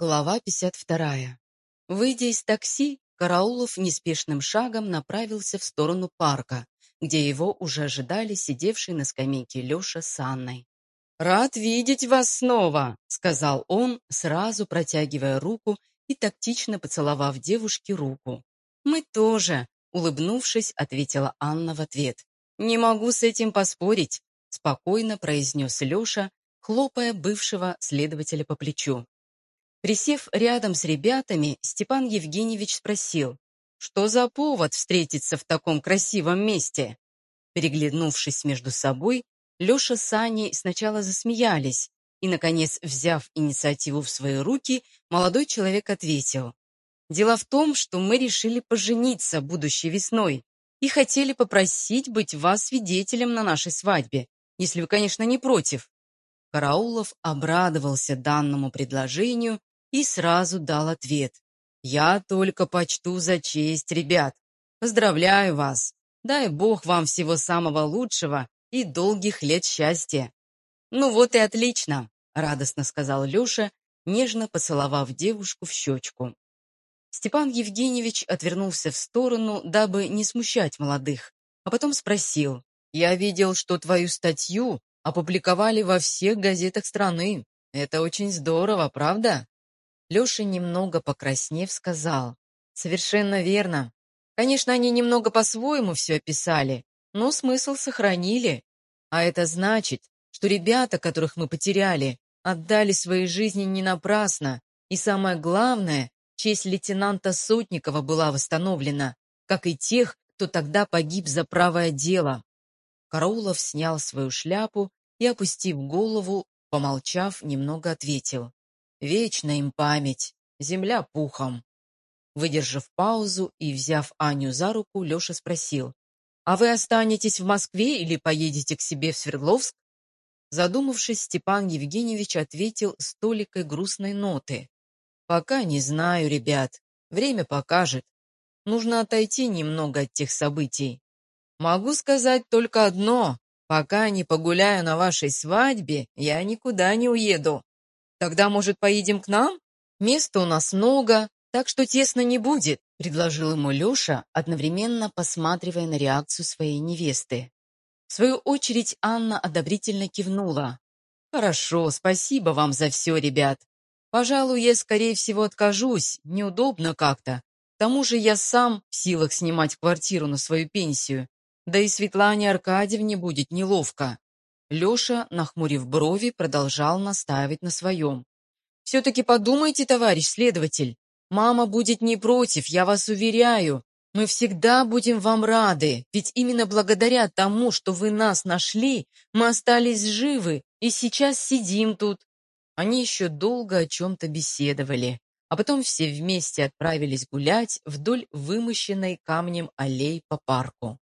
Глава 52. Выйдя из такси, Караулов неспешным шагом направился в сторону парка, где его уже ожидали сидевшие на скамейке Леша с Анной. «Рад видеть вас снова», — сказал он, сразу протягивая руку и тактично поцеловав девушке руку. «Мы тоже», — улыбнувшись, ответила Анна в ответ. «Не могу с этим поспорить», — спокойно произнес Леша, хлопая бывшего следователя по плечу. Присев рядом с ребятами, Степан Евгеньевич спросил, что за повод встретиться в таком красивом месте? Переглянувшись между собой, Леша с Аней сначала засмеялись, и, наконец, взяв инициативу в свои руки, молодой человек ответил. «Дело в том, что мы решили пожениться будущей весной и хотели попросить быть вас свидетелем на нашей свадьбе, если вы, конечно, не против». Караулов обрадовался данному предложению и сразу дал ответ. «Я только почту за честь, ребят. Поздравляю вас. Дай Бог вам всего самого лучшего и долгих лет счастья». «Ну вот и отлично», — радостно сказал Леша, нежно поцеловав девушку в щечку. Степан Евгеньевич отвернулся в сторону, дабы не смущать молодых, а потом спросил. «Я видел, что твою статью опубликовали во всех газетах страны. Это очень здорово, правда?» Леша, немного покраснев, сказал. «Совершенно верно. Конечно, они немного по-своему все описали, но смысл сохранили. А это значит, что ребята, которых мы потеряли, отдали свои жизни не напрасно, и самое главное, честь лейтенанта Сотникова была восстановлена, как и тех, кто тогда погиб за правое дело». Караулов снял свою шляпу и, опустив голову, помолчав, немного ответил. Вечна им память, земля пухом. Выдержав паузу и взяв Аню за руку, Леша спросил, «А вы останетесь в Москве или поедете к себе в Свердловск?» Задумавшись, Степан Евгеньевич ответил с толикой грустной ноты. «Пока не знаю, ребят. Время покажет. Нужно отойти немного от тех событий. Могу сказать только одно. Пока не погуляю на вашей свадьбе, я никуда не уеду. «Тогда, может, поедем к нам? Места у нас много, так что тесно не будет», предложил ему Леша, одновременно посматривая на реакцию своей невесты. В свою очередь Анна одобрительно кивнула. «Хорошо, спасибо вам за все, ребят. Пожалуй, я, скорее всего, откажусь, неудобно как-то. К тому же я сам в силах снимать квартиру на свою пенсию. Да и Светлане Аркадьевне будет неловко. Леша, нахмурив брови, продолжал настаивать на своем. «Все-таки подумайте, товарищ следователь. Мама будет не против, я вас уверяю. Мы всегда будем вам рады, ведь именно благодаря тому, что вы нас нашли, мы остались живы и сейчас сидим тут». Они еще долго о чем-то беседовали, а потом все вместе отправились гулять вдоль вымощенной камнем аллей по парку.